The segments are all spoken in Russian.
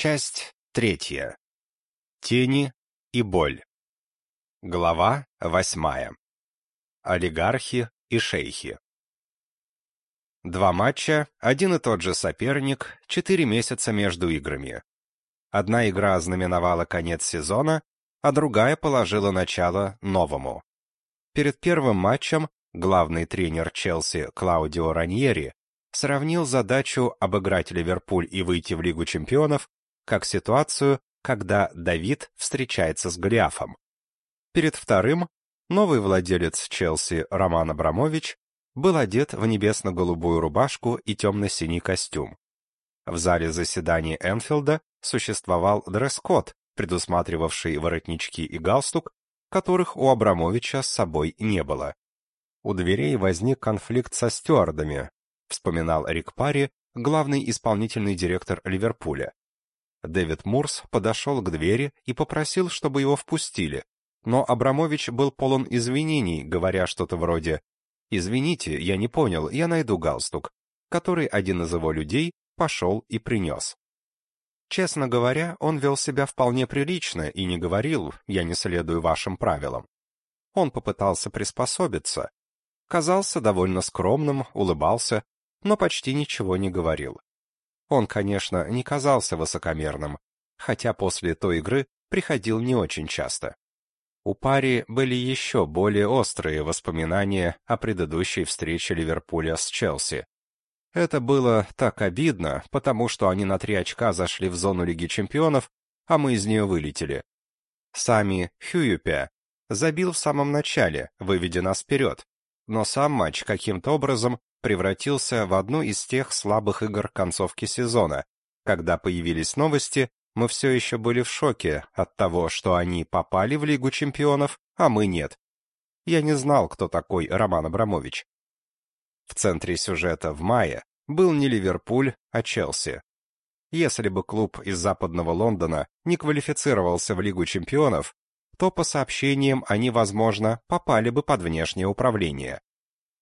Часть третья. Тени и боль. Глава восьмая. Олигархи и шейхи. Два матча, один и тот же соперник, четыре месяца между играми. Одна игра ознаменовала конец сезона, а другая положила начало новому. Перед первым матчем главный тренер Челси Клаудио Раньери сравнил задачу обыграть Ливерпуль и выйти в Лигу чемпионов как ситуацию, когда Давид встречается с Голиафом. Перед вторым новый владелец Челси Роман Абрамович был одет в небесно-голубую рубашку и темно-синий костюм. В зале заседаний Энфилда существовал дресс-код, предусматривавший воротнички и галстук, которых у Абрамовича с собой не было. У дверей возник конфликт со стюардами, вспоминал Рик Парри, главный исполнительный директор Ливерпуля. Дэвид Мурс подошел к двери и попросил, чтобы его впустили, но Абрамович был полон извинений, говоря что-то вроде «Извините, я не понял, я найду галстук», который один из его людей пошел и принес. Честно говоря, он вел себя вполне прилично и не говорил «я не следую вашим правилам». Он попытался приспособиться, казался довольно скромным, улыбался, но почти ничего не говорил. Он, конечно, не казался высокомерным, хотя после той игры приходил не очень часто. У Пари были еще более острые воспоминания о предыдущей встрече Ливерпуля с Челси. Это было так обидно, потому что они на три очка зашли в зону Лиги Чемпионов, а мы из нее вылетели. Сами Хьююпе забил в самом начале, выведя нас вперед, но сам матч каким-то образом превратился в одну из тех слабых игр концовки сезона. Когда появились новости, мы все еще были в шоке от того, что они попали в Лигу чемпионов, а мы нет. Я не знал, кто такой Роман Абрамович. В центре сюжета в мае был не Ливерпуль, а Челси. Если бы клуб из западного Лондона не квалифицировался в Лигу чемпионов, то, по сообщениям, они, возможно, попали бы под внешнее управление.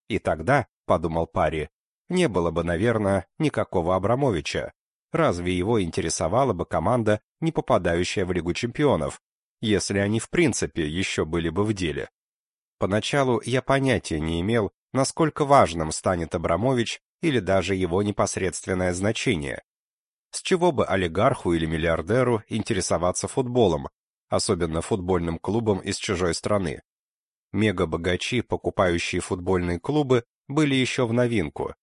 И тогда подумал Пари, не было бы, наверное, никакого Абрамовича. Разве его интересовала бы команда, не попадающая в Лигу чемпионов, если они в принципе еще были бы в деле? Поначалу я понятия не имел, насколько важным станет Абрамович или даже его непосредственное значение. С чего бы олигарху или миллиардеру интересоваться футболом, особенно футбольным клубом из чужой страны? Мега-богачи, покупающие футбольные клубы, были еще в новинку.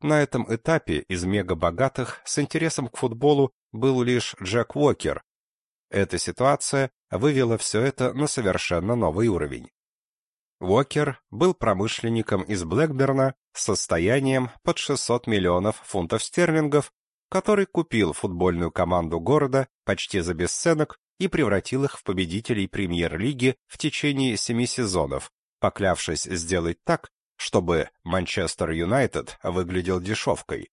На этом этапе из мега-богатых с интересом к футболу был лишь Джек Уокер. Эта ситуация вывела все это на совершенно новый уровень. Уокер был промышленником из Блэкберна с состоянием под 600 миллионов фунтов стерлингов, который купил футбольную команду города почти за бесценок и превратил их в победителей премьер-лиги в течение семи сезонов, поклявшись сделать так, чтобы Манчестер Юнайтед выглядел дешевкой.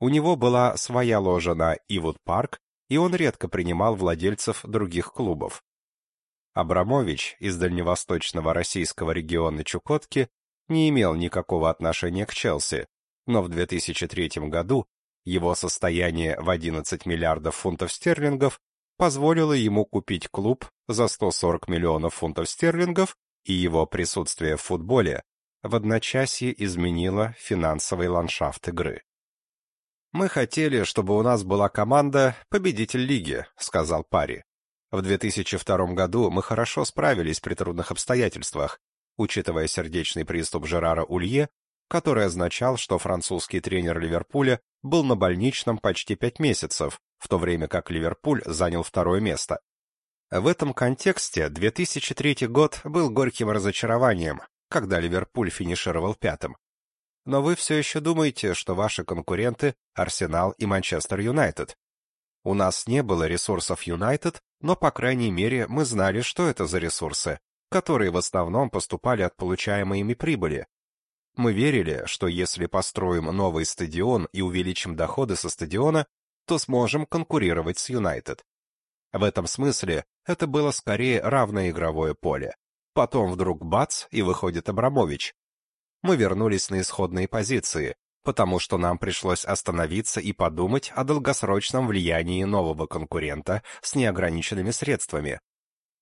У него была своя ложа на Ивуд Парк, и он редко принимал владельцев других клубов. Абрамович из дальневосточного российского региона Чукотки не имел никакого отношения к Челси, но в 2003 году его состояние в 11 миллиардов фунтов стерлингов позволило ему купить клуб за 140 миллионов фунтов стерлингов, и его присутствие в футболе в одночасье изменила финансовый ландшафт игры. «Мы хотели, чтобы у нас была команда победитель лиги», — сказал Пари. В 2002 году мы хорошо справились при трудных обстоятельствах, учитывая сердечный приступ Жерара Улье, который означал, что французский тренер Ливерпуля был на больничном почти пять месяцев, в то время как Ливерпуль занял второе место. В этом контексте 2003 год был горьким разочарованием, когда Ливерпуль финишировал пятым. Но вы все еще думаете, что ваши конкуренты — Арсенал и Манчестер Юнайтед. У нас не было ресурсов Юнайтед, но, по крайней мере, мы знали, что это за ресурсы, которые в основном поступали от получаемой ими прибыли. Мы верили, что если построим новый стадион и увеличим доходы со стадиона, то сможем конкурировать с Юнайтед. В этом смысле это было скорее равное игровое поле. Потом вдруг бац, и выходит Абрамович. Мы вернулись на исходные позиции, потому что нам пришлось остановиться и подумать о долгосрочном влиянии нового конкурента с неограниченными средствами.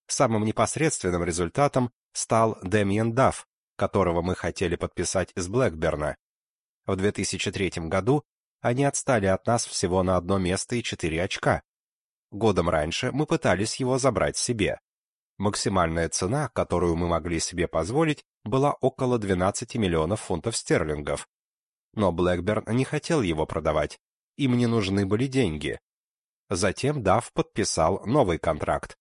Самым непосредственным результатом стал Дэмиен Дафф, которого мы хотели подписать из Блэкберна. В 2003 году они отстали от нас всего на одно место и четыре очка. Годом раньше мы пытались его забрать себе. Максимальная цена, которую мы могли себе позволить, была около 12 миллионов фунтов стерлингов. Но Блэкберн не хотел его продавать, им не нужны были деньги. Затем Дав подписал новый контракт.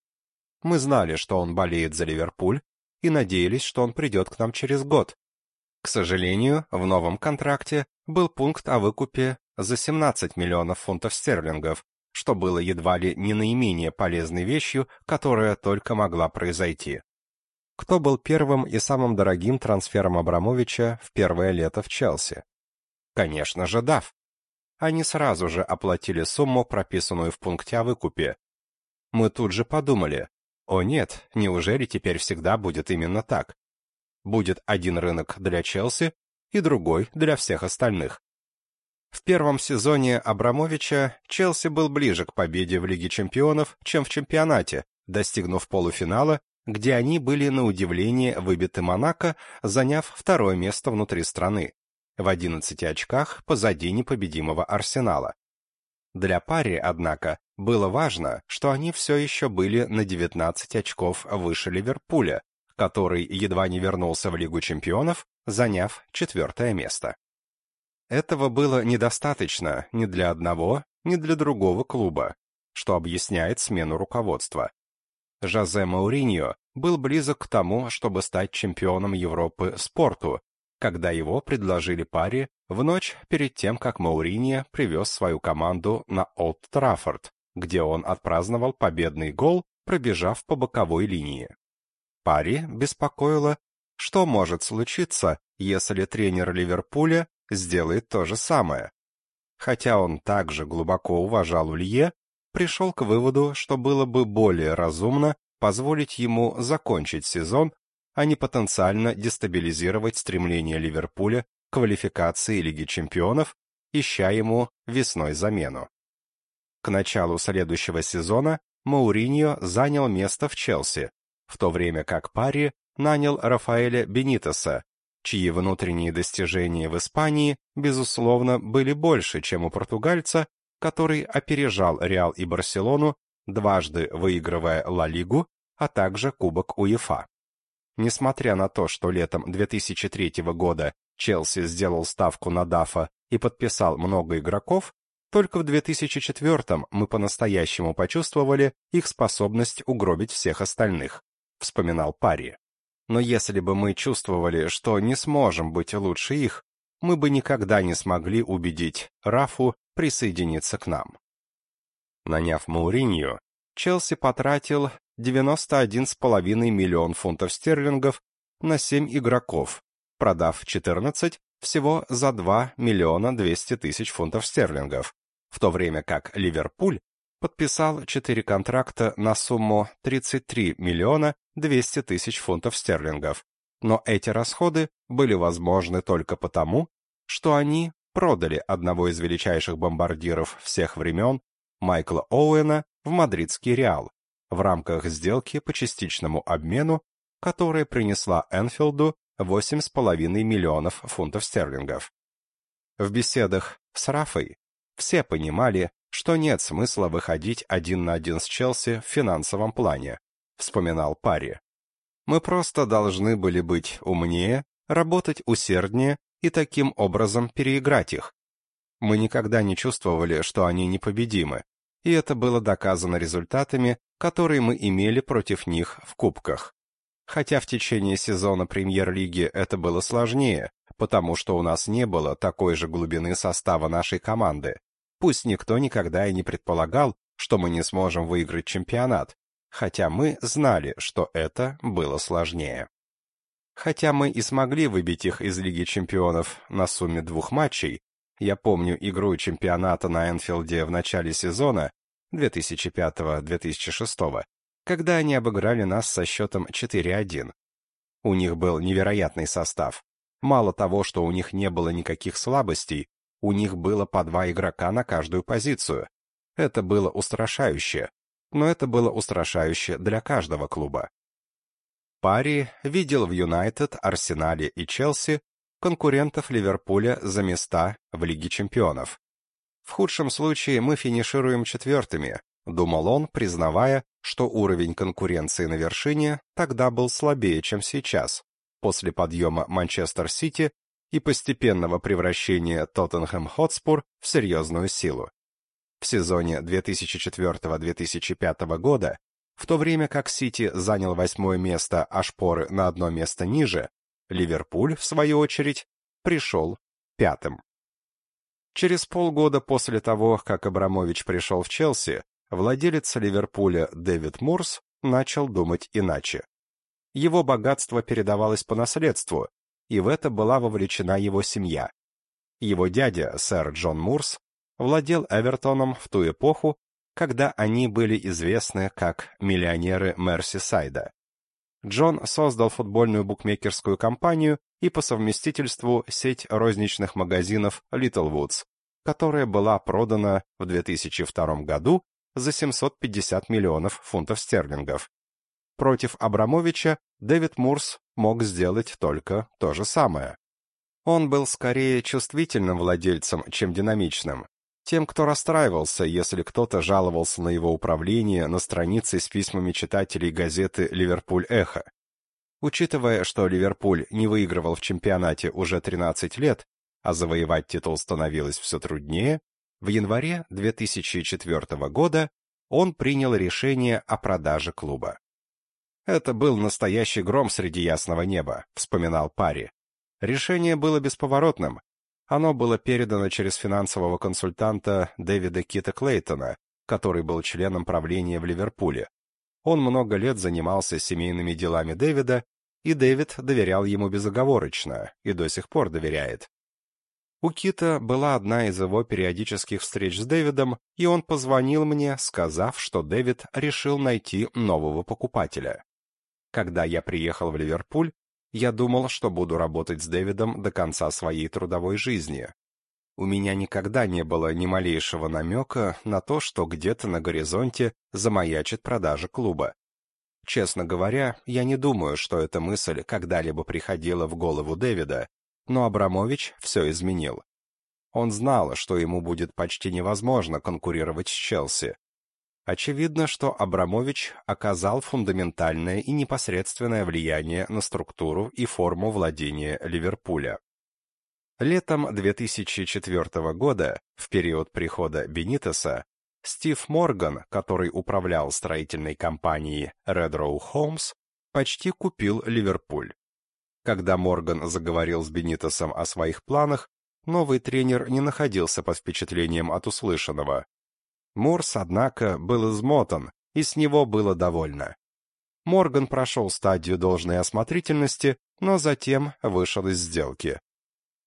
Мы знали, что он болеет за Ливерпуль, и надеялись, что он придет к нам через год. К сожалению, в новом контракте был пункт о выкупе за 17 миллионов фунтов стерлингов, что было едва ли не наименее полезной вещью, которая только могла произойти. Кто был первым и самым дорогим трансфером Абрамовича в первое лето в Челси? Конечно же, Дав. Они сразу же оплатили сумму, прописанную в пункте о выкупе. Мы тут же подумали, о нет, неужели теперь всегда будет именно так? Будет один рынок для Челси и другой для всех остальных. В первом сезоне Абрамовича Челси был ближе к победе в Лиге чемпионов, чем в чемпионате, достигнув полуфинала, где они были на удивление выбиты Монако, заняв второе место внутри страны, в 11 очках позади непобедимого Арсенала. Для пари, однако, было важно, что они все еще были на 19 очков выше Ливерпуля, который едва не вернулся в Лигу чемпионов, заняв четвертое место. Этого было недостаточно ни для одного, ни для другого клуба, что объясняет смену руководства. Жозе Мауриньо был близок к тому, чтобы стать чемпионом Европы спорту, когда его предложили паре в ночь перед тем, как Мауриньо привез свою команду на Олд Траффорд, где он отпраздновал победный гол, пробежав по боковой линии. Пари беспокоило, что может случиться, если тренер Ливерпуля сделает то же самое. Хотя он также глубоко уважал Улье, пришел к выводу, что было бы более разумно позволить ему закончить сезон а не потенциально дестабилизировать стремление Ливерпуля к квалификации Лиги чемпионов, ища ему весной замену. К началу следующего сезона Мауриньо занял место в Челси, в то время как Пари нанял Рафаэля Бенитеса, чьи внутренние достижения в Испании, безусловно, были больше, чем у португальца, который опережал Реал и Барселону, дважды выигрывая Ла Лигу, а также Кубок УЕФА. Несмотря на то, что летом 2003 года Челси сделал ставку на Дафа и подписал много игроков, только в 2004 мы по-настоящему почувствовали их способность угробить всех остальных, вспоминал Пари. Но если бы мы чувствовали, что не сможем быть лучше их, мы бы никогда не смогли убедить Рафу присоединиться к нам. Наняв Мауриньо, Челси потратил 91,5 миллион фунтов стерлингов на 7 игроков, продав 14 всего за 2 миллиона 200 тысяч фунтов стерлингов, в то время как Ливерпуль подписал 4 контракта на сумму 33 миллиона 200 тысяч фунтов стерлингов. Но эти расходы были возможны только потому, что они продали одного из величайших бомбардиров всех времен, Майкла Оуэна, в мадридский Реал, в рамках сделки по частичному обмену, которая принесла Энфилду 8,5 миллионов фунтов стерлингов. В беседах с Рафой все понимали, что нет смысла выходить один на один с Челси в финансовом плане, вспоминал Пари. Мы просто должны были быть умнее, работать усерднее и таким образом переиграть их. Мы никогда не чувствовали, что они непобедимы, и это было доказано результатами, которые мы имели против них в кубках. Хотя в течение сезона премьер-лиги это было сложнее, потому что у нас не было такой же глубины состава нашей команды. Пусть никто никогда и не предполагал, что мы не сможем выиграть чемпионат, хотя мы знали, что это было сложнее. Хотя мы и смогли выбить их из Лиги чемпионов на сумме двух матчей, я помню игру чемпионата на Энфилде в начале сезона, 2005-2006, когда они обыграли нас со счетом 4-1. У них был невероятный состав. Мало того, что у них не было никаких слабостей, у них было по два игрока на каждую позицию. Это было устрашающе, но это было устрашающе для каждого клуба. Пари видел в Юнайтед, Арсенале и Челси конкурентов Ливерпуля за места в Лиге чемпионов. В худшем случае мы финишируем четвертыми, думал он, признавая, что уровень конкуренции на вершине тогда был слабее, чем сейчас, после подъема Манчестер-Сити и постепенного превращения Тоттенхэм-Хотспур в серьезную силу. В сезоне 2004-2005 года, в то время как Сити занял восьмое место, а шпоры на одно место ниже, Ливерпуль, в свою очередь, пришел пятым. Через полгода после того, как Абрамович пришел в Челси, владелец Ливерпуля Дэвид Мурс начал думать иначе. Его богатство передавалось по наследству, и в это была вовлечена его семья. Его дядя, сэр Джон Мурс, владел Эвертоном в ту эпоху, когда они были известны как миллионеры Мерсисайда. Джон создал футбольную букмекерскую компанию и по совместительству сеть розничных магазинов Little Woods, которая была продана в 2002 году за 750 миллионов фунтов стерлингов. Против Абрамовича Дэвид Мурс мог сделать только то же самое. Он был скорее чувствительным владельцем, чем динамичным. Тем, кто расстраивался, если кто-то жаловался на его управление на странице с письмами читателей газеты «Ливерпуль Эхо». Учитывая, что Ливерпуль не выигрывал в чемпионате уже 13 лет, а завоевать титул становилось все труднее, в январе 2004 года он принял решение о продаже клуба. Это был настоящий гром среди ясного неба, вспоминал Пари. Решение было бесповоротным. Оно было передано через финансового консультанта Дэвида Кита Клейтона, который был членом правления в Ливерпуле. Он много лет занимался семейными делами Дэвида, и Дэвид доверял ему безоговорочно и до сих пор доверяет. У Кита была одна из его периодических встреч с Дэвидом, и он позвонил мне, сказав, что Дэвид решил найти нового покупателя. Когда я приехал в Ливерпуль, я думал, что буду работать с Дэвидом до конца своей трудовой жизни. У меня никогда не было ни малейшего намека на то, что где-то на горизонте замаячит продажа клуба. Честно говоря, я не думаю, что эта мысль когда-либо приходила в голову Дэвида, но Абрамович все изменил. Он знал, что ему будет почти невозможно конкурировать с Челси, Очевидно, что Абрамович оказал фундаментальное и непосредственное влияние на структуру и форму владения Ливерпуля. Летом 2004 года, в период прихода Бенитеса, Стив Морган, который управлял строительной компанией Redrow Homes, почти купил Ливерпуль. Когда Морган заговорил с Бенитесом о своих планах, новый тренер не находился под впечатлением от услышанного, Морс, однако, был измотан, и с него было довольно. Морган прошел стадию должной осмотрительности, но затем вышел из сделки.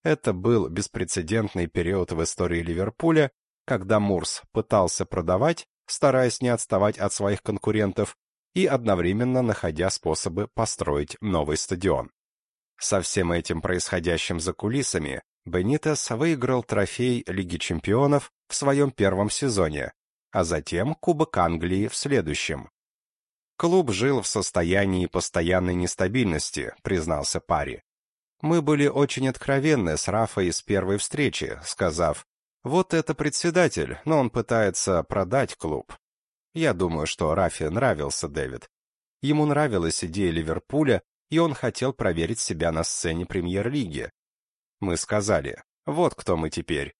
Это был беспрецедентный период в истории Ливерпуля, когда Мурс пытался продавать, стараясь не отставать от своих конкурентов и одновременно находя способы построить новый стадион. Со всем этим происходящим за кулисами Бенитес выиграл трофей Лиги чемпионов в своем первом сезоне, а затем Кубок Англии в следующем. Клуб жил в состоянии постоянной нестабильности, признался Пари. Мы были очень откровенны с Рафой с первой встречи, сказав, вот это председатель, но он пытается продать клуб. Я думаю, что Рафе нравился Дэвид. Ему нравилась идея Ливерпуля, и он хотел проверить себя на сцене премьер-лиги. Мы сказали, вот кто мы теперь.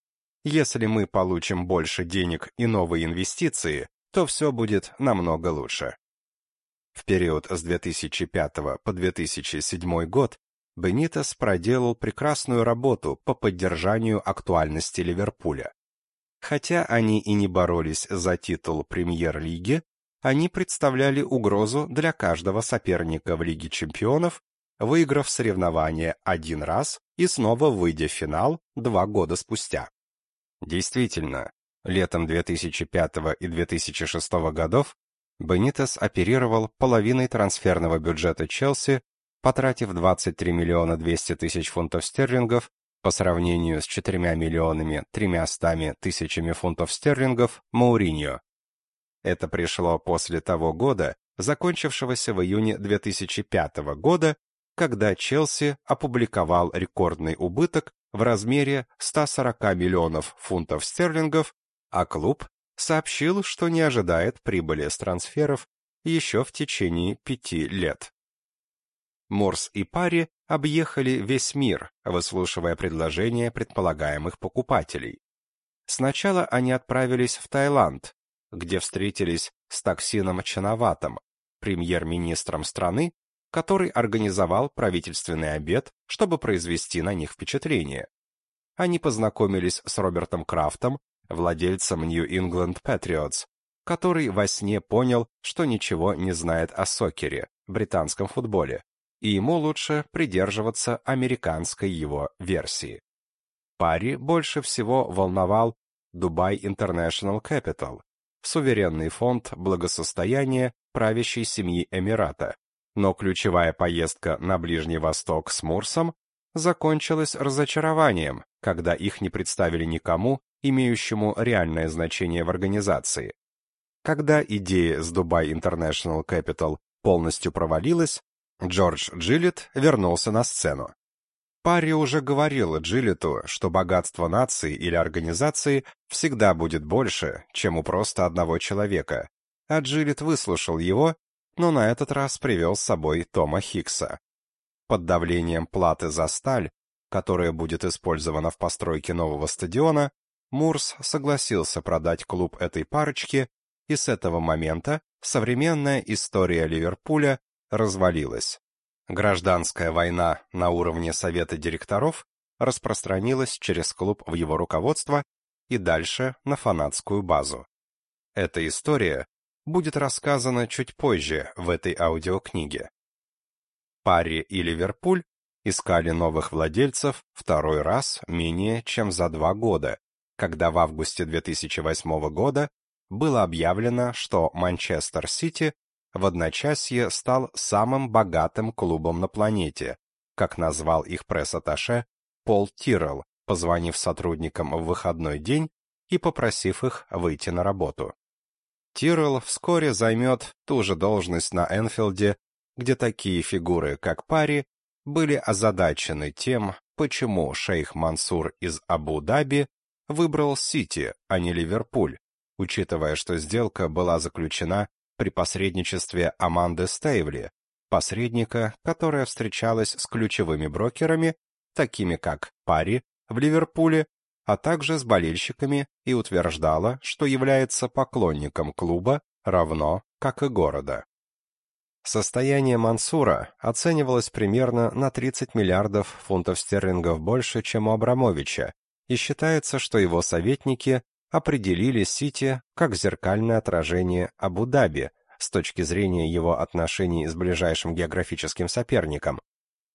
Если мы получим больше денег и новые инвестиции, то все будет намного лучше. В период с 2005 по 2007 год Бенитес проделал прекрасную работу по поддержанию актуальности Ливерпуля. Хотя они и не боролись за титул премьер-лиги, они представляли угрозу для каждого соперника в Лиге чемпионов выиграв соревнование один раз и снова выйдя в финал два года спустя. Действительно, летом 2005 и 2006 годов Бенитес оперировал половиной трансферного бюджета Челси, потратив 23 миллиона 200 тысяч фунтов стерлингов по сравнению с 4 миллионами 300 тысячами фунтов стерлингов Мауриньо. Это пришло после того года, закончившегося в июне 2005 года, когда Челси опубликовал рекордный убыток в размере 140 миллионов фунтов стерлингов, а клуб сообщил, что не ожидает прибыли с трансферов еще в течение пяти лет. Морс и Пари объехали весь мир, выслушивая предложения предполагаемых покупателей. Сначала они отправились в Таиланд, где встретились с Таксином Чановатом, премьер-министром страны, который организовал правительственный обед, чтобы произвести на них впечатление. Они познакомились с Робертом Крафтом, владельцем New England Patriots, который во сне понял, что ничего не знает о сокере, британском футболе, и ему лучше придерживаться американской его версии. Пари больше всего волновал Dubai International Capital, суверенный фонд благосостояния правящей семьи Эмирата, но ключевая поездка на Ближний Восток с Мурсом закончилась разочарованием, когда их не представили никому, имеющему реальное значение в организации. Когда идея с Dubai International Capital полностью провалилась, Джордж Джилет вернулся на сцену. Парри уже говорил Джилету, что богатство нации или организации всегда будет больше, чем у просто одного человека, а Джилет выслушал его, но на этот раз привел с собой Тома Хикса. Под давлением платы за сталь, которая будет использована в постройке нового стадиона, Мурс согласился продать клуб этой парочке, и с этого момента современная история Ливерпуля развалилась. Гражданская война на уровне совета директоров распространилась через клуб в его руководство и дальше на фанатскую базу. Эта история будет рассказана чуть позже в этой аудиокниге. Пари и Ливерпуль искали новых владельцев второй раз менее чем за два года, когда в августе 2008 года было объявлено, что Манчестер Сити в одночасье стал самым богатым клубом на планете, как назвал их пресс-атташе Пол Тиррелл, позвонив сотрудникам в выходной день и попросив их выйти на работу. Тиррелл вскоре займет ту же должность на Энфилде, где такие фигуры, как Пари, были озадачены тем, почему шейх Мансур из Абу-Даби выбрал Сити, а не Ливерпуль, учитывая, что сделка была заключена при посредничестве Аманды Стейвли, посредника, которая встречалась с ключевыми брокерами, такими как Пари в Ливерпуле, а также с болельщиками и утверждала, что является поклонником клуба, равно как и города. Состояние Мансура оценивалось примерно на 30 миллиардов фунтов стерлингов больше, чем у Абрамовича, и считается, что его советники определили Сити как зеркальное отражение Абу-Даби с точки зрения его отношений с ближайшим географическим соперником.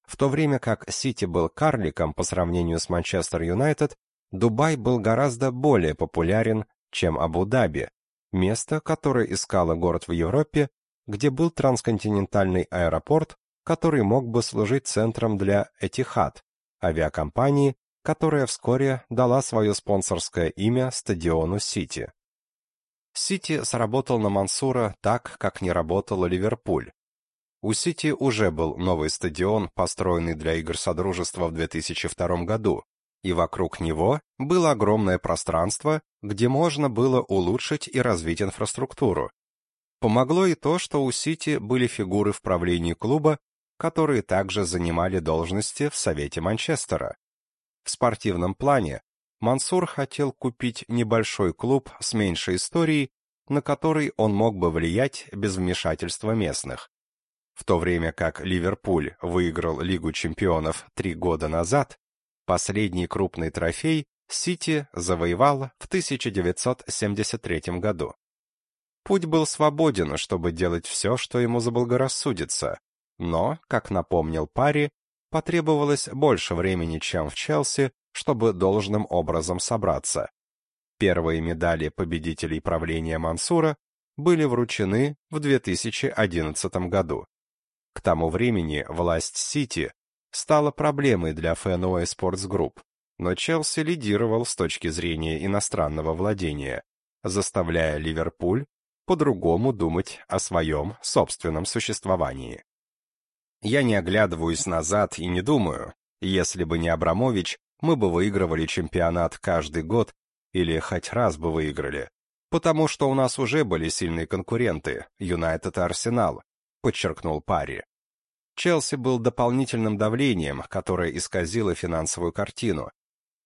В то время как Сити был карликом по сравнению с Манчестер Юнайтед, Дубай был гораздо более популярен, чем Абу-Даби, место, которое искало город в Европе, где был трансконтинентальный аэропорт, который мог бы служить центром для Этихад, авиакомпании, которая вскоре дала свое спонсорское имя стадиону Сити. Сити сработал на Мансура так, как не работал Ливерпуль. У Сити уже был новый стадион, построенный для игр Содружества в 2002 году, и вокруг него было огромное пространство, где можно было улучшить и развить инфраструктуру. Помогло и то, что у Сити были фигуры в правлении клуба, которые также занимали должности в Совете Манчестера. В спортивном плане Мансур хотел купить небольшой клуб с меньшей историей, на который он мог бы влиять без вмешательства местных. В то время как Ливерпуль выиграл Лигу чемпионов три года назад, последний крупный трофей Сити завоевал в 1973 году. Путь был свободен, чтобы делать все, что ему заблагорассудится, но, как напомнил Пари, потребовалось больше времени, чем в Челси, чтобы должным образом собраться. Первые медали победителей правления Мансура были вручены в 2011 году. К тому времени власть Сити стала проблемой для Fenway Sports Group, но Челси лидировал с точки зрения иностранного владения, заставляя Ливерпуль по-другому думать о своем собственном существовании. Я не оглядываюсь назад и не думаю, если бы не Абрамович, мы бы выигрывали чемпионат каждый год или хоть раз бы выиграли, потому что у нас уже были сильные конкуренты, Юнайтед и Арсенал, подчеркнул Парри. Челси был дополнительным давлением, которое исказило финансовую картину.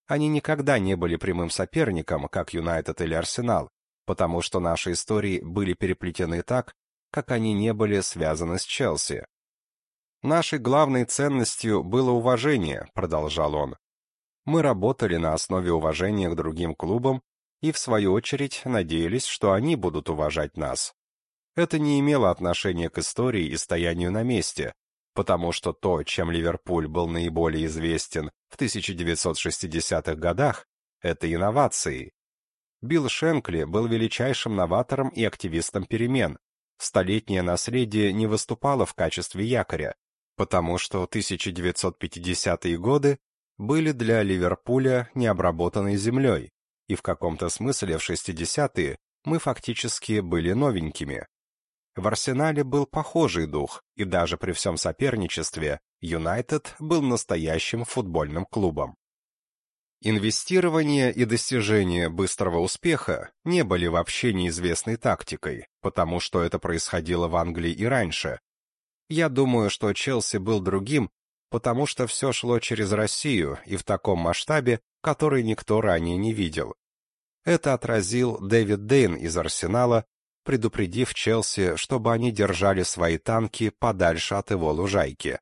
Они никогда не были прямым соперником, как Юнайтед или Арсенал, потому что наши истории были переплетены так, как они не были связаны с Челси. Нашей главной ценностью было уважение, продолжал он. Мы работали на основе уважения к другим клубам и, в свою очередь, надеялись, что они будут уважать нас. Это не имело отношения к истории и стоянию на месте, потому что то, чем Ливерпуль был наиболее известен в 1960-х годах, это инновации. Билл Шенкли был величайшим новатором и активистом перемен. Столетнее наследие не выступало в качестве якоря, потому что 1950-е годы были для Ливерпуля необработанной землей, и в каком-то смысле в 60-е мы фактически были новенькими. В Арсенале был похожий дух, и даже при всем соперничестве Юнайтед был настоящим футбольным клубом. Инвестирование и достижение быстрого успеха не были вообще неизвестной тактикой, потому что это происходило в Англии и раньше. Я думаю, что Челси был другим, потому что все шло через Россию и в таком масштабе, который никто ранее не видел. Это отразил Дэвид Дейн из Арсенала, предупредив Челси, чтобы они держали свои танки подальше от его лужайки.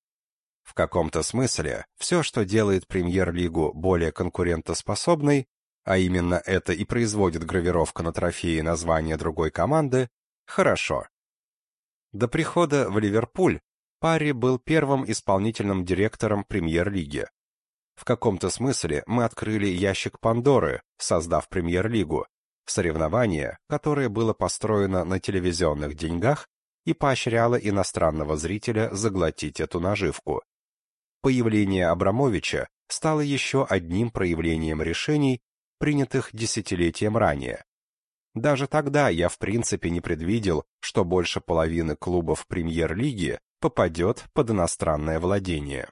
В каком-то смысле, все, что делает премьер-лигу более конкурентоспособной, а именно это и производит гравировка на трофее названия другой команды, хорошо. До прихода в Ливерпуль Парри был первым исполнительным директором премьер-лиги. В каком-то смысле мы открыли ящик Пандоры, создав премьер-лигу, Соревнование, которое было построено на телевизионных деньгах и поощряло иностранного зрителя заглотить эту наживку. Появление Абрамовича стало еще одним проявлением решений, принятых десятилетием ранее. Даже тогда я в принципе не предвидел, что больше половины клубов премьер-лиги попадет под иностранное владение.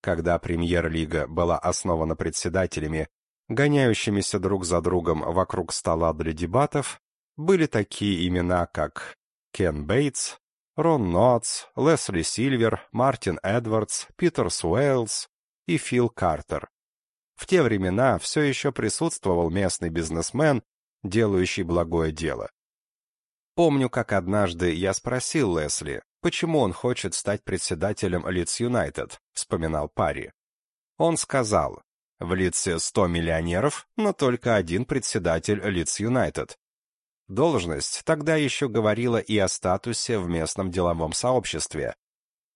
Когда премьер-лига была основана председателями гоняющимися друг за другом вокруг стола для дебатов, были такие имена, как Кен Бейтс, Рон Нотс, Лесли Сильвер, Мартин Эдвардс, Питер Суэллс и Фил Картер. В те времена все еще присутствовал местный бизнесмен, делающий благое дело. Помню, как однажды я спросил Лесли, почему он хочет стать председателем Лидс Юнайтед, вспоминал Парри. Он сказал, в лице 100 миллионеров, но только один председатель Лидс Юнайтед. Должность тогда еще говорила и о статусе в местном деловом сообществе.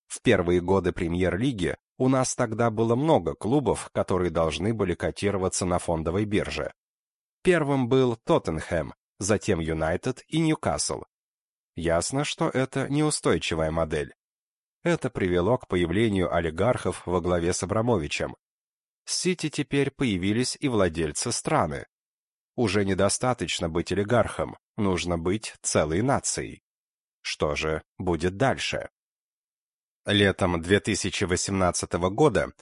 В первые годы премьер-лиги у нас тогда было много клубов, которые должны были котироваться на фондовой бирже. Первым был Тоттенхэм, затем Юнайтед и Ньюкасл. Ясно, что это неустойчивая модель. Это привело к появлению олигархов во главе с Абрамовичем. Сити теперь появились и владельцы страны. Уже недостаточно быть олигархом, нужно быть целой нацией. Что же будет дальше? Летом 2018 года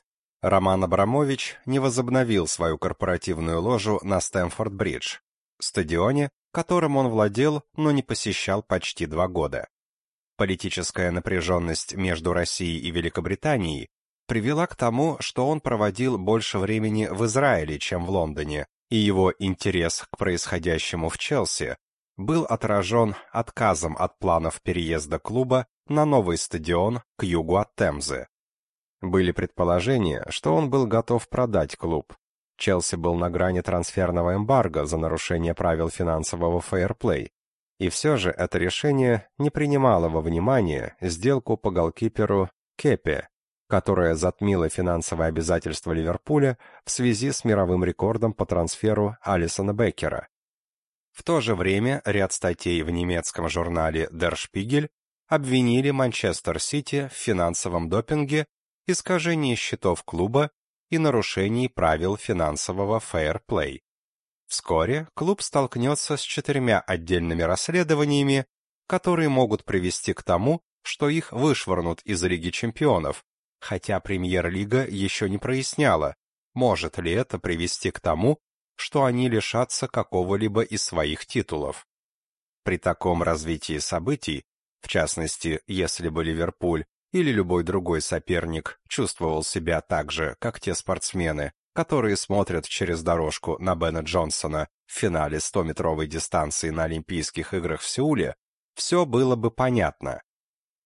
Роман Абрамович не возобновил свою корпоративную ложу на Стэмфорд-Бридж, стадионе, которым он владел, но не посещал почти два года. Политическая напряженность между Россией и Великобританией привела к тому, что он проводил больше времени в Израиле, чем в Лондоне, и его интерес к происходящему в Челси был отражен отказом от планов переезда клуба на новый стадион к югу от Темзы. Были предположения, что он был готов продать клуб. Челси был на грани трансферного эмбарго за нарушение правил финансового фейерплей, и все же это решение не принимало во внимание сделку по голкиперу Кепе, которая затмила финансовые обязательства Ливерпуля в связи с мировым рекордом по трансферу Алисона Беккера. В то же время ряд статей в немецком журнале Der Spiegel обвинили Манчестер Сити в финансовом допинге, искажении счетов клуба и нарушении правил финансового фейерплей. Вскоре клуб столкнется с четырьмя отдельными расследованиями, которые могут привести к тому, что их вышвырнут из Лиги чемпионов, хотя Премьер-лига еще не проясняла, может ли это привести к тому, что они лишатся какого-либо из своих титулов. При таком развитии событий, в частности, если бы Ливерпуль или любой другой соперник чувствовал себя так же, как те спортсмены, которые смотрят через дорожку на Бена Джонсона в финале 100-метровой дистанции на Олимпийских играх в Сеуле, все было бы понятно.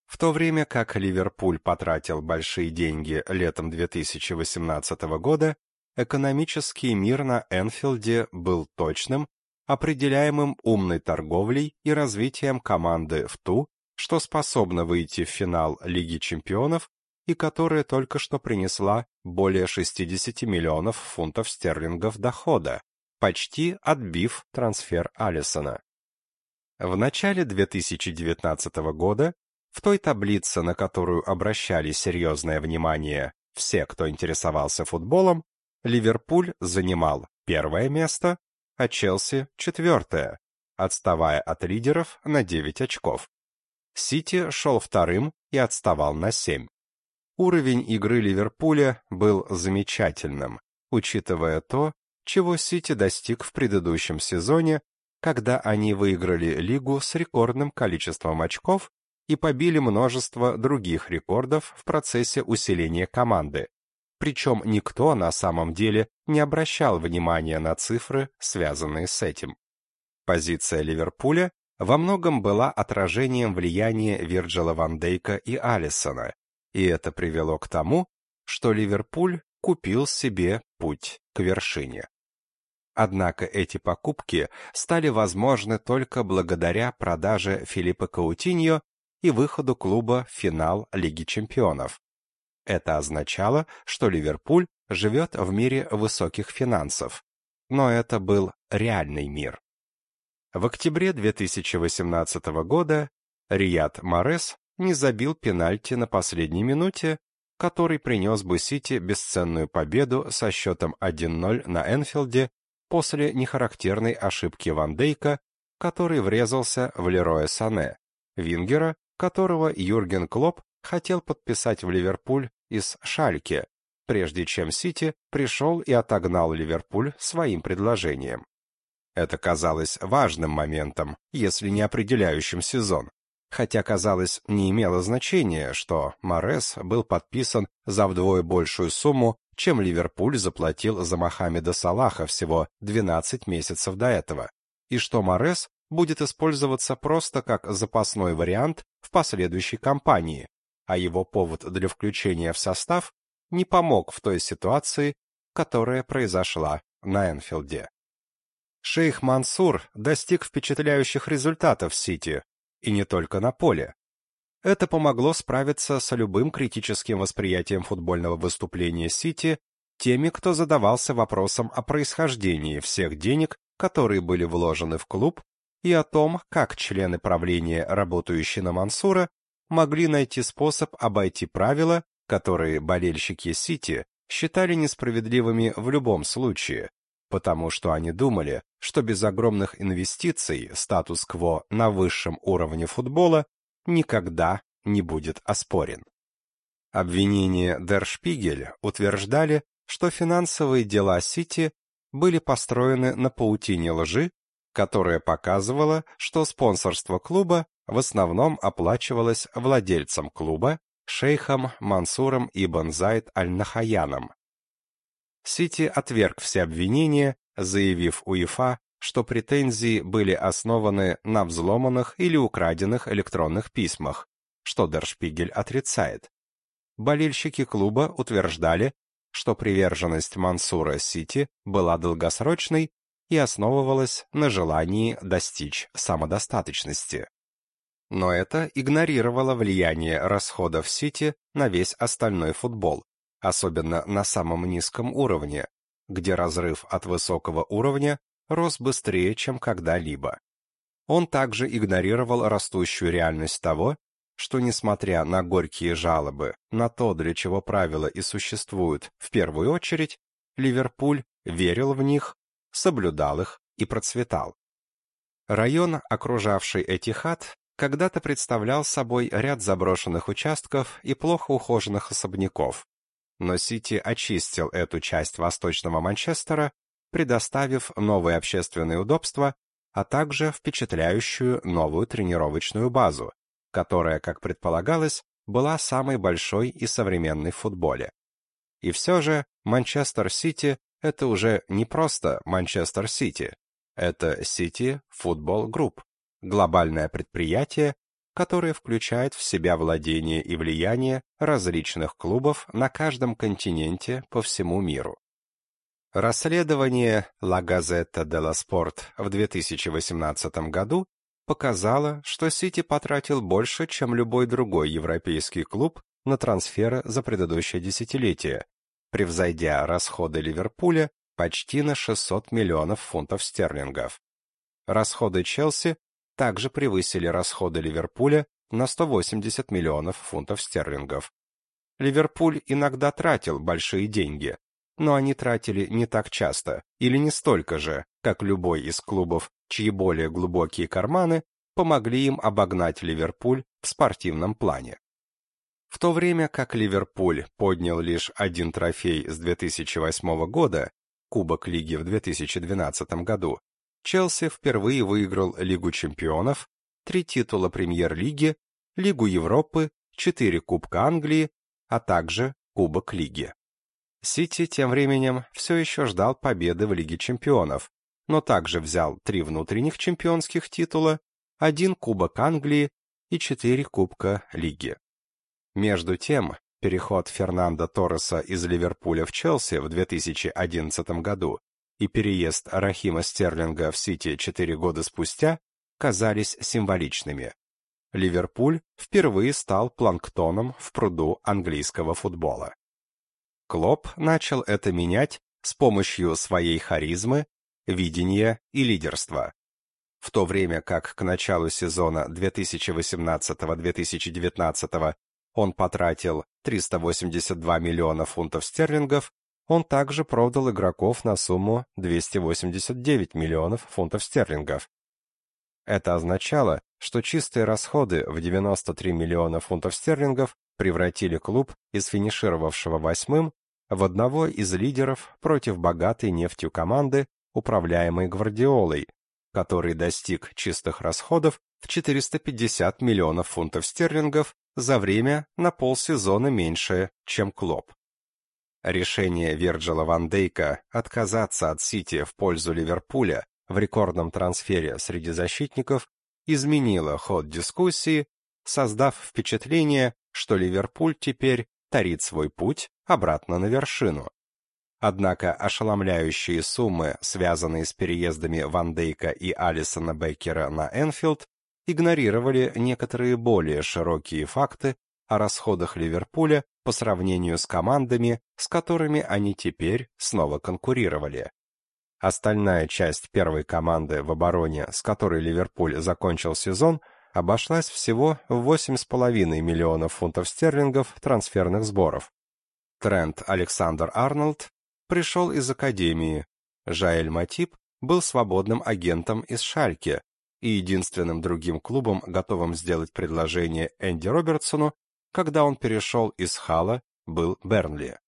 В то время как Ливерпуль потратил большие деньги летом 2018 года, экономический мир на Энфилде был точным, определяемым умной торговлей и развитием команды в ту, что способна выйти в финал Лиги чемпионов и которая только что принесла более 60 миллионов фунтов стерлингов дохода, почти отбив трансфер Алисона. В начале 2019 года в той таблице, на которую обращали серьезное внимание все, кто интересовался футболом, Ливерпуль занимал первое место, а Челси — четвертое, отставая от лидеров на 9 очков. Сити шел вторым и отставал на 7. Уровень игры Ливерпуля был замечательным, учитывая то, чего Сити достиг в предыдущем сезоне, когда они выиграли лигу с рекордным количеством очков и побили множество других рекордов в процессе усиления команды. Причем никто на самом деле не обращал внимания на цифры, связанные с этим. Позиция Ливерпуля во многом была отражением влияния Вирджила Ван Дейка и Алисона, и это привело к тому, что Ливерпуль купил себе путь к вершине. Однако эти покупки стали возможны только благодаря продаже Филиппа Каутиньо и выходу клуба в финал Лиги чемпионов. Это означало, что Ливерпуль живет в мире высоких финансов, но это был реальный мир. В октябре 2018 года Рият Марес не забил пенальти на последней минуте, который принес бы Сити бесценную победу со счетом 1-0 на Энфилде после нехарактерной ошибки Ван Дейка, который врезался в Лероя Сане, вингера, которого Юрген Клоп хотел подписать в Ливерпуль из Шальке, прежде чем Сити пришел и отогнал Ливерпуль своим предложением. Это казалось важным моментом, если не определяющим сезон, хотя, казалось, не имело значения, что Морес был подписан за вдвое большую сумму, чем Ливерпуль заплатил за Мохаммеда Салаха всего 12 месяцев до этого, и что Морес будет использоваться просто как запасной вариант в последующей кампании, а его повод для включения в состав не помог в той ситуации, которая произошла на Энфилде. Шейх Мансур достиг впечатляющих результатов в Сити, и не только на поле. Это помогло справиться с любым критическим восприятием футбольного выступления Сити теми, кто задавался вопросом о происхождении всех денег, которые были вложены в клуб, и о том, как члены правления, работающие на Мансура, могли найти способ обойти правила, которые болельщики Сити считали несправедливыми в любом случае, потому что они думали, что без огромных инвестиций статус-кво на высшем уровне футбола никогда не будет оспорен. Обвинения Der Spiegel утверждали, что финансовые дела Сити были построены на паутине лжи, которая показывала, что спонсорство клуба в основном оплачивалось владельцем клуба, шейхом Мансуром ибн Зайд аль-Нахаяном, Сити отверг все обвинения, заявив УЕФА, что претензии были основаны на взломанных или украденных электронных письмах, что Дершпигель отрицает. Болельщики клуба утверждали, что приверженность Мансура Сити была долгосрочной и основывалась на желании достичь самодостаточности. Но это игнорировало влияние расходов Сити на весь остальной футбол особенно на самом низком уровне, где разрыв от высокого уровня рос быстрее, чем когда-либо. Он также игнорировал растущую реальность того, что, несмотря на горькие жалобы на то, для чего правила и существуют в первую очередь, Ливерпуль верил в них, соблюдал их и процветал. Район, окружавший Этихад, когда-то представлял собой ряд заброшенных участков и плохо ухоженных особняков. Но Сити очистил эту часть восточного Манчестера, предоставив новые общественные удобства, а также впечатляющую новую тренировочную базу, которая, как предполагалось, была самой большой и современной в футболе. И все же Манчестер-Сити — это уже не просто Манчестер-Сити, это City Football Group, глобальное предприятие, которое включает в себя владение и влияние различных клубов на каждом континенте по всему миру. Расследование La Gazzetta dello Sport в 2018 году показало, что Сити потратил больше, чем любой другой европейский клуб на трансферы за предыдущее десятилетие, превзойдя расходы Ливерпуля почти на 600 миллионов фунтов стерлингов. Расходы Челси также превысили расходы Ливерпуля на 180 миллионов фунтов стерлингов. Ливерпуль иногда тратил большие деньги, но они тратили не так часто или не столько же, как любой из клубов, чьи более глубокие карманы помогли им обогнать Ливерпуль в спортивном плане. В то время как Ливерпуль поднял лишь один трофей с 2008 года, Кубок Лиги в 2012 году, Челси впервые выиграл Лигу чемпионов, три титула Премьер-лиги, Лигу Европы, четыре Кубка Англии, а также Кубок Лиги. Сити тем временем все еще ждал победы в Лиге чемпионов, но также взял три внутренних чемпионских титула, один Кубок Англии и четыре Кубка Лиги. Между тем, переход Фернандо Торреса из Ливерпуля в Челси в 2011 году и переезд Рахима Стерлинга в Сити четыре года спустя казались символичными. Ливерпуль впервые стал планктоном в пруду английского футбола. Клоп начал это менять с помощью своей харизмы, видения и лидерства. В то время как к началу сезона 2018-2019 он потратил 382 миллиона фунтов стерлингов, он также продал игроков на сумму 289 миллионов фунтов стерлингов. Это означало, что чистые расходы в 93 миллиона фунтов стерлингов превратили клуб из финишировавшего восьмым в одного из лидеров против богатой нефтью команды, управляемой Гвардиолой, который достиг чистых расходов в 450 миллионов фунтов стерлингов за время на полсезона меньше, чем Клоп. Решение Вирджила Ван Дейка отказаться от Сити в пользу Ливерпуля в рекордном трансфере среди защитников изменило ход дискуссии, создав впечатление, что Ливерпуль теперь тарит свой путь обратно на вершину. Однако ошеломляющие суммы, связанные с переездами Ван Дейка и Алисона Беккера на Энфилд, игнорировали некоторые более широкие факты о расходах Ливерпуля по сравнению с командами, с которыми они теперь снова конкурировали. Остальная часть первой команды в обороне, с которой Ливерпуль закончил сезон, обошлась всего в 8,5 миллионов фунтов стерлингов трансферных сборов. Трент Александр Арнольд пришел из академии. Жаэль Матип был свободным агентом из Шальке, и единственным другим клубом, готовым сделать предложение Энди Робертсону, когда он перешел из Хала, был Бернли.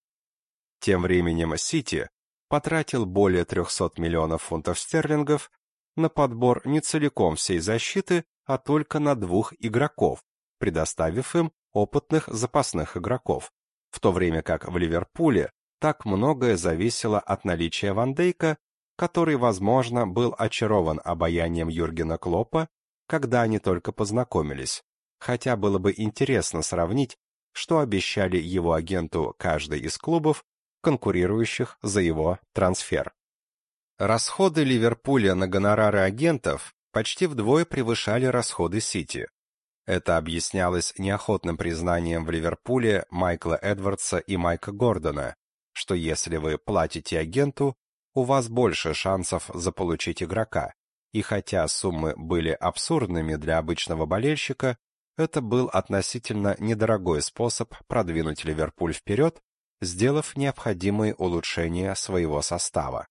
Тем временем Сити потратил более 300 миллионов фунтов стерлингов на подбор не целиком всей защиты, а только на двух игроков, предоставив им опытных запасных игроков, в то время как в Ливерпуле так многое зависело от наличия Ван Дейка который, возможно, был очарован обаянием Юргена Клоппа, когда они только познакомились, хотя было бы интересно сравнить, что обещали его агенту каждый из клубов, конкурирующих за его трансфер. Расходы Ливерпуля на гонорары агентов почти вдвое превышали расходы Сити. Это объяснялось неохотным признанием в Ливерпуле Майкла Эдвардса и Майка Гордона, что если вы платите агенту, у вас больше шансов заполучить игрока. И хотя суммы были абсурдными для обычного болельщика, это был относительно недорогой способ продвинуть Ливерпуль вперед, сделав необходимые улучшения своего состава.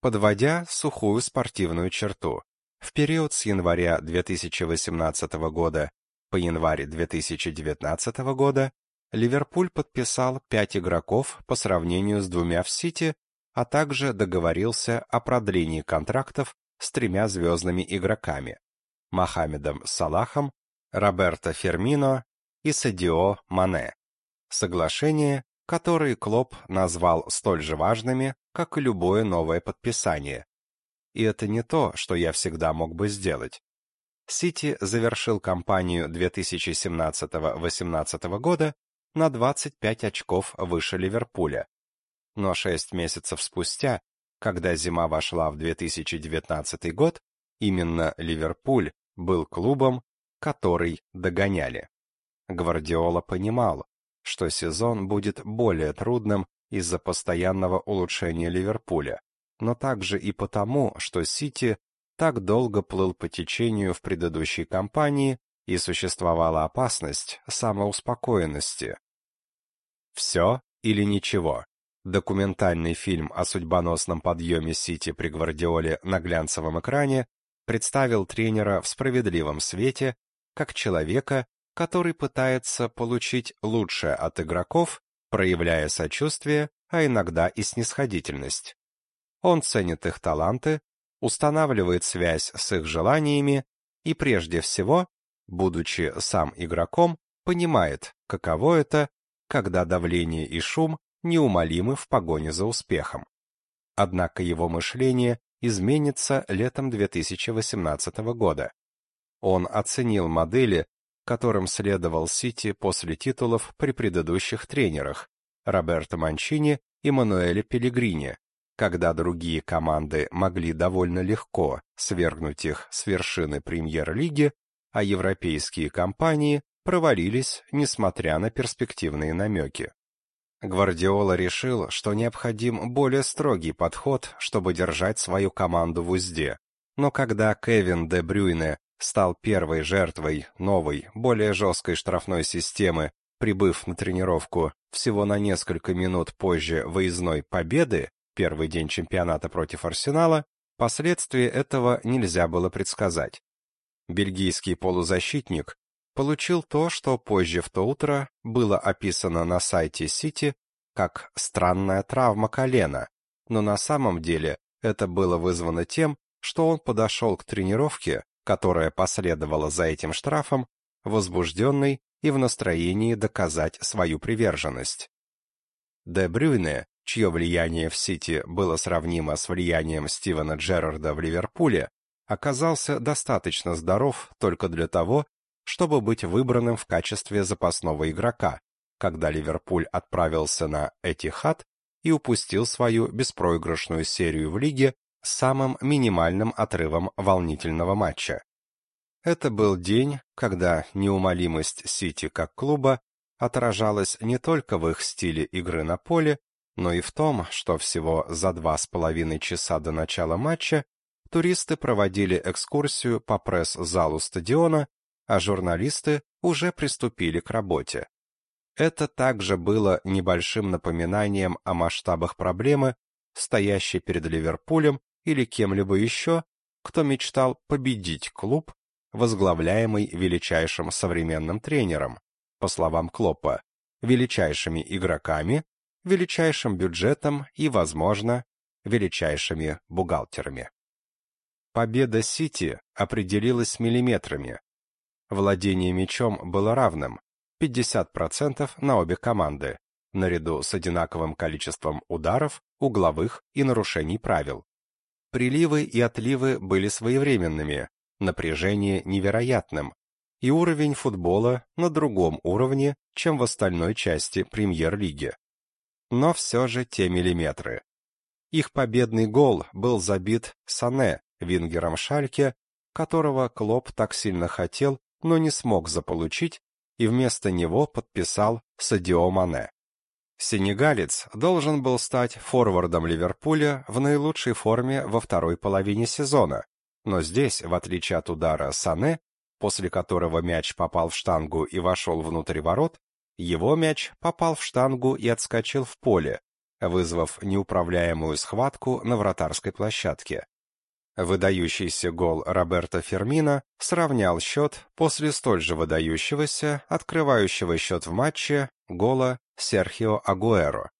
Подводя сухую спортивную черту, в период с января 2018 года по январь 2019 года Ливерпуль подписал пять игроков по сравнению с двумя в Сити, а также договорился о продлении контрактов с тремя звездными игроками – Мохаммедом Салахом, Роберто Фермино и Садио Мане. Соглашение, которое Клоп назвал столь же важными, как и любое новое подписание. И это не то, что я всегда мог бы сделать. Сити завершил кампанию 2017-18 года на 25 очков выше Ливерпуля. Но шесть месяцев спустя, когда зима вошла в 2019 год, именно Ливерпуль был клубом, который догоняли. Гвардиола понимал, что сезон будет более трудным из-за постоянного улучшения Ливерпуля, но также и потому, что Сити так долго плыл по течению в предыдущей кампании и существовала опасность самоуспокоенности. Все или ничего. Документальный фильм о судьбоносном подъеме Сити при Гвардиоле на глянцевом экране представил тренера в справедливом свете как человека, который пытается получить лучшее от игроков, проявляя сочувствие, а иногда и снисходительность. Он ценит их таланты, устанавливает связь с их желаниями и прежде всего, будучи сам игроком, понимает, каково это, когда давление и шум неумолимы в погоне за успехом. Однако его мышление изменится летом 2018 года. Он оценил модели, которым следовал Сити после титулов при предыдущих тренерах Роберто Манчини и Мануэле Пелегрини, когда другие команды могли довольно легко свергнуть их с вершины премьер-лиги, а европейские компании провалились, несмотря на перспективные намеки. Гвардиола решил, что необходим более строгий подход, чтобы держать свою команду в узде. Но когда Кевин де Брюйне стал первой жертвой новой, более жесткой штрафной системы, прибыв на тренировку всего на несколько минут позже выездной победы, первый день чемпионата против Арсенала, последствия этого нельзя было предсказать. Бельгийский полузащитник получил то, что позже в то утро было описано на сайте Сити как странная травма колена, но на самом деле это было вызвано тем, что он подошел к тренировке которая последовала за этим штрафом, возбужденный и в настроении доказать свою приверженность. Де Брюйне, чье влияние в Сити было сравнимо с влиянием Стивена Джерарда в Ливерпуле, оказался достаточно здоров только для того, чтобы быть выбранным в качестве запасного игрока, когда Ливерпуль отправился на Этихад и упустил свою беспроигрышную серию в лиге с самым минимальным отрывом волнительного матча. Это был день, когда неумолимость Сити как клуба отражалась не только в их стиле игры на поле, но и в том, что всего за два с половиной часа до начала матча туристы проводили экскурсию по пресс-залу стадиона, а журналисты уже приступили к работе. Это также было небольшим напоминанием о масштабах проблемы, стоящей перед Ливерпулем или кем-либо еще, кто мечтал победить клуб, возглавляемый величайшим современным тренером, по словам Клоппа, величайшими игроками, величайшим бюджетом и, возможно, величайшими бухгалтерами. Победа Сити определилась миллиметрами. Владение мячом было равным 50% на обе команды, наряду с одинаковым количеством ударов, угловых и нарушений правил. Приливы и отливы были своевременными, напряжение невероятным, и уровень футбола на другом уровне, чем в остальной части премьер-лиги. Но все же те миллиметры. Их победный гол был забит Сане, вингером Шальке, которого Клоп так сильно хотел, но не смог заполучить, и вместо него подписал Садио Мане. Сенегалец должен был стать форвардом Ливерпуля в наилучшей форме во второй половине сезона, но здесь, в отличие от удара Сане, после которого мяч попал в штангу и вошел внутрь ворот, его мяч попал в штангу и отскочил в поле, вызвав неуправляемую схватку на вратарской площадке. Выдающийся гол Роберто Фермино сравнял счет после столь же выдающегося, открывающего счет в матче, гола Серхио Агуэро.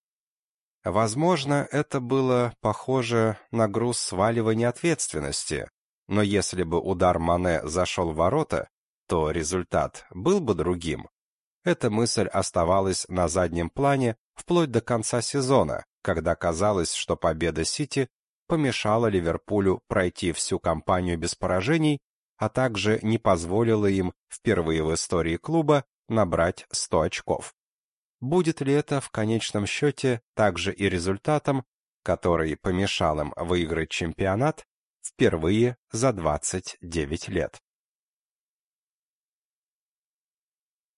Возможно, это было похоже на груз сваливания ответственности, но если бы удар Мане зашел в ворота, то результат был бы другим. Эта мысль оставалась на заднем плане вплоть до конца сезона, когда казалось, что победа Сити помешала Ливерпулю пройти всю кампанию без поражений, а также не позволила им впервые в истории клуба набрать 100 очков. Будет ли это в конечном счете также и результатом, который помешал им выиграть чемпионат впервые за 29 лет?